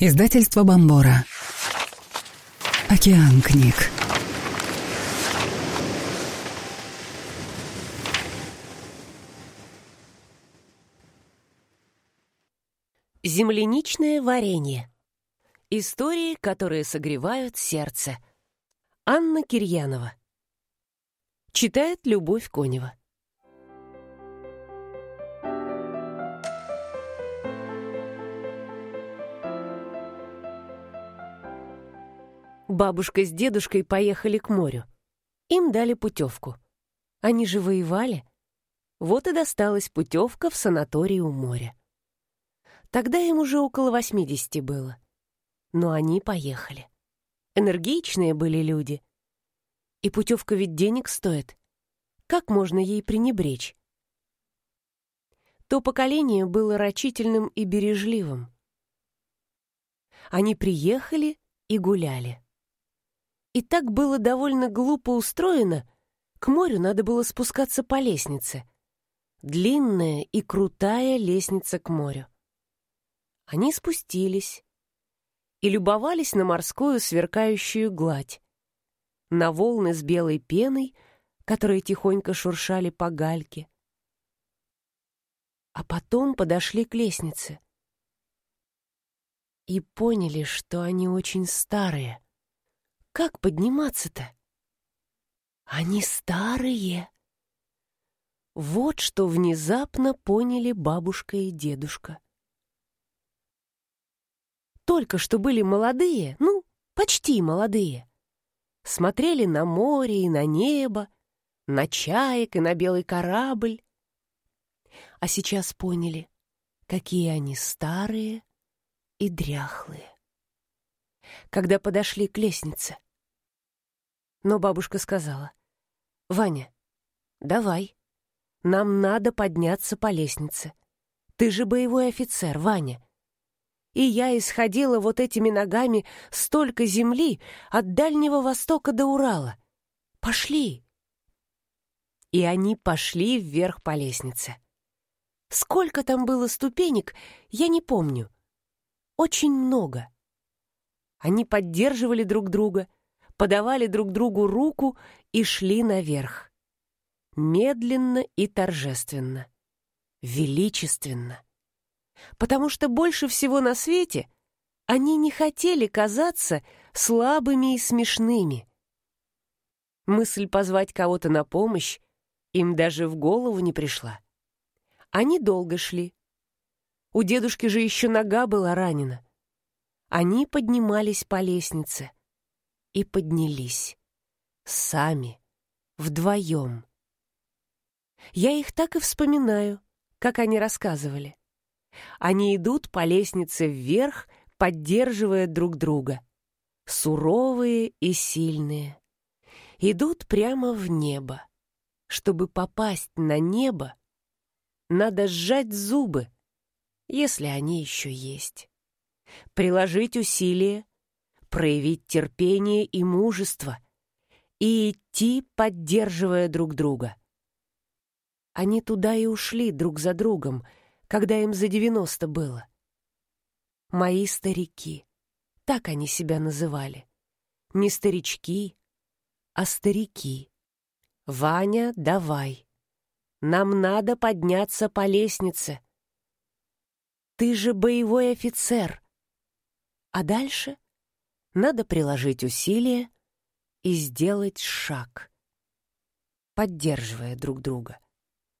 Издательство Бомбора. Океан книг. Земляничное варенье. Истории, которые согревают сердце. Анна Кирьянова. Читает Любовь Конева. Бабушка с дедушкой поехали к морю. Им дали путевку. Они же воевали. Вот и досталась путевка в санаторий у моря. Тогда им уже около 80 было. Но они поехали. Энергичные были люди. И путевка ведь денег стоит. Как можно ей пренебречь? То поколение было рачительным и бережливым. Они приехали и гуляли. И так было довольно глупо устроено. К морю надо было спускаться по лестнице. Длинная и крутая лестница к морю. Они спустились и любовались на морскую сверкающую гладь, на волны с белой пеной, которые тихонько шуршали по гальке. А потом подошли к лестнице и поняли, что они очень старые — как подниматься-то? Они старые. Вот что внезапно поняли бабушка и дедушка. Только что были молодые, ну, почти молодые. Смотрели на море и на небо, на чаек и на белый корабль. А сейчас поняли, какие они старые и дряхлые. Когда подошли к лестнице — но бабушка сказала, «Ваня, давай, нам надо подняться по лестнице. Ты же боевой офицер, Ваня». И я исходила вот этими ногами столько земли от Дальнего Востока до Урала. Пошли. И они пошли вверх по лестнице. Сколько там было ступенек, я не помню. Очень много. Они поддерживали друг друга — подавали друг другу руку и шли наверх. Медленно и торжественно. Величественно. Потому что больше всего на свете они не хотели казаться слабыми и смешными. Мысль позвать кого-то на помощь им даже в голову не пришла. Они долго шли. У дедушки же еще нога была ранена. Они поднимались по лестнице и поднялись. Сами, вдвоем. Я их так и вспоминаю, как они рассказывали. Они идут по лестнице вверх, поддерживая друг друга. Суровые и сильные. Идут прямо в небо. Чтобы попасть на небо, надо сжать зубы, если они еще есть. Приложить усилия, проявить терпение и мужество и идти, поддерживая друг друга. Они туда и ушли друг за другом, когда им за девяносто было. Мои старики, так они себя называли. Не старички, а старики. «Ваня, давай. Нам надо подняться по лестнице. Ты же боевой офицер. А дальше — надо приложить усилия и сделать шаг, поддерживая друг друга.